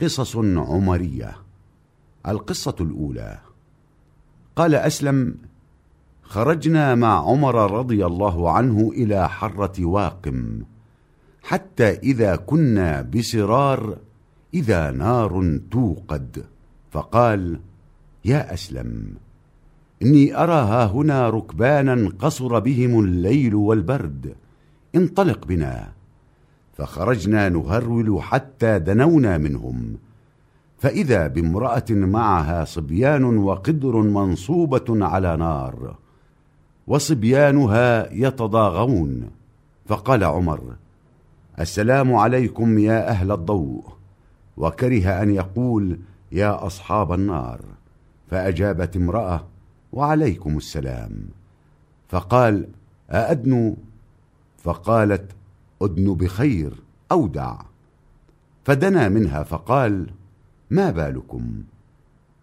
قصص عمرية. القصة الأولى. قال أسلم خرجنا مع عمر رضي الله عنه إلى حرة واقم حتى إذا كنا بسرار إذا نار توقد. فقال يا أسلم إني أرى ها هنا ركبانا قصر بهم الليل والبرد انطلق بنا. فخرجنا نهرول حتى دنونا منهم. فإذا بامرأة معها صبيان وقدر منصوبة على نار وصبيانها يتضاغون. فقال عمر السلام عليكم يا أهل الضوء. وكره أن يقول يا أصحاب النار. فأجابت امرأة وعليكم السلام. فقال أأدنوا فقالت أدن بخير أودع فدنا منها فقال ما بالكم؟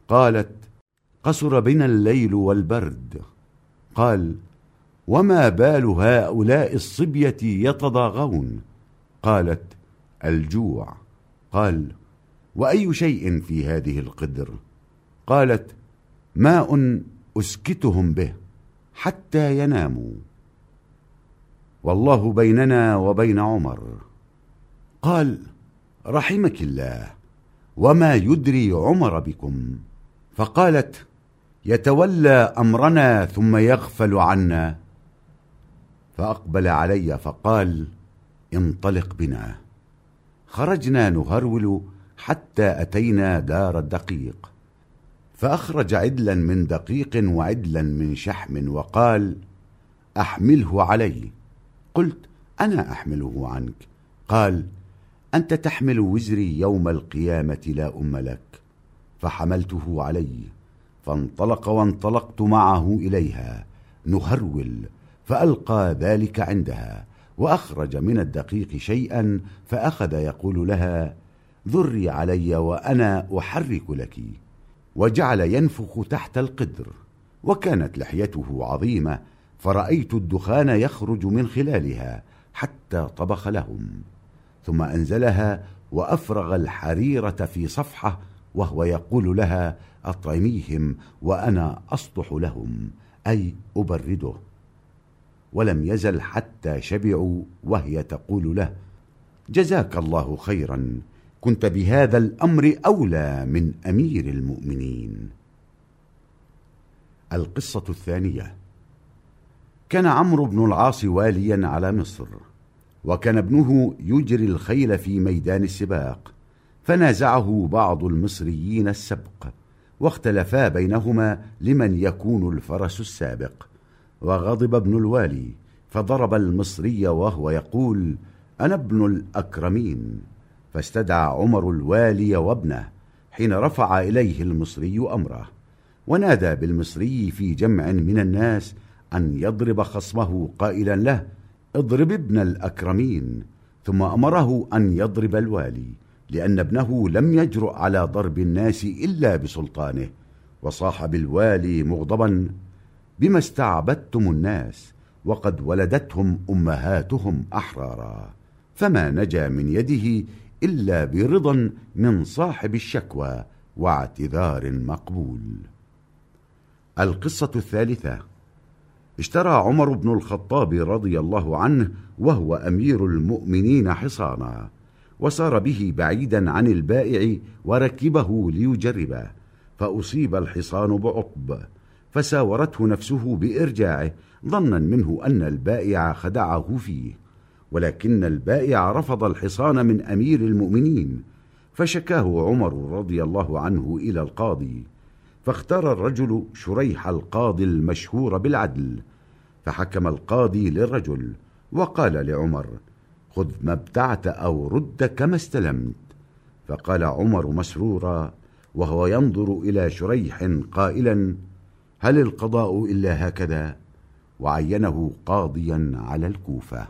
قالت قصر بنا الليل والبرد. قال وما بال هؤلاء الصبية يتضاغون؟ قالت الجوع. قال وأي شيء في هذه القدر؟ قالت ماء أسكتهم به حتى يناموا. والله بيننا وبين عمر. قال رحمك الله وما يدري عمر بكم؟ فقالت يتولى أمرنا ثم يغفل عنا. فأقبل علي فقال انطلق بنا. خرجنا نهرول حتى أتينا دار الدقيق. فأخرج عدلا من دقيق وعدلا من شحم وقال أحمله علي. قلت أنا أحمله عنك. قال أنت تحمل وزري يوم القيامة لا أم لك. فحملته علي فانطلق وانطلقت معه إليها. نهرول فألقى ذلك عندها وأخرج من الدقيق شيئا فأخذ يقول لها ذري علي وأنا أحرك لك. وجعل ينفخ تحت القدر وكانت لحيته عظيمة. فرأيت الدخان يخرج من خلالها حتى طبخ لهم ثم أنزلها وأفرغ الحريرة في صفحة وهو يقول لها أطعميهم وأنا أسطح لهم أي أبرده. ولم يزل حتى شبعوا وهي تقول له جزاك الله خيرا كنت بهذا الأمر أولى من أمير المؤمنين. القصة الثانية كان عمرو بن العاص واليا على مصر وكان ابنه يجري الخيل في ميدان السباق. فنازعه بعض المصريين السبق واختلفا بينهما لمن يكون الفرس السابق. وغضب ابن الوالي فضرب المصري وهو يقول أنا ابن الأكرمين فاستدعى عمر الوالي وابنه حين رفع إليه المصري أمره ونادى بالمصري في جمع من الناس أن يضرب خصمه قائلا له اضرب ابن الأكرمين. ثم أمره أن يضرب الوالي لأن ابنه لم يجرؤ على ضرب الناس إلا بسلطانه وصاح بالوالي مغضبا بما استعبدتم الناس وقد ولدتهم أمهاتهم أحرارا فما نجا من يده إلا برضا من صاحب الشكوى واعتذار مقبول. القصة الثالثة اشترى عمر بن الخطاب رضي الله عنه وهو أمير المؤمنين حصانا وسار به بعيدا عن البائع وركبه ليجربه فأصيب الحصان بعطب فساورته نفسه بإرجاعه ظنا منه أن البائع خدعه فيه ولكن البائع رفض الحصان من أمير المؤمنين فشكاه عمر رضي الله عنه إلى القاضي. فاختار الرجل شريح القاضي المشهور بالعدل فحكم القاضي للرجل وقال لعمر خذ ما ابتعت أو رد كما استلمت. فقال عمر مسرورا وهو ينظر إلى شريح قائلا هل القضاء إلا هكذا؟ وعينه قاضيا على الكوفة.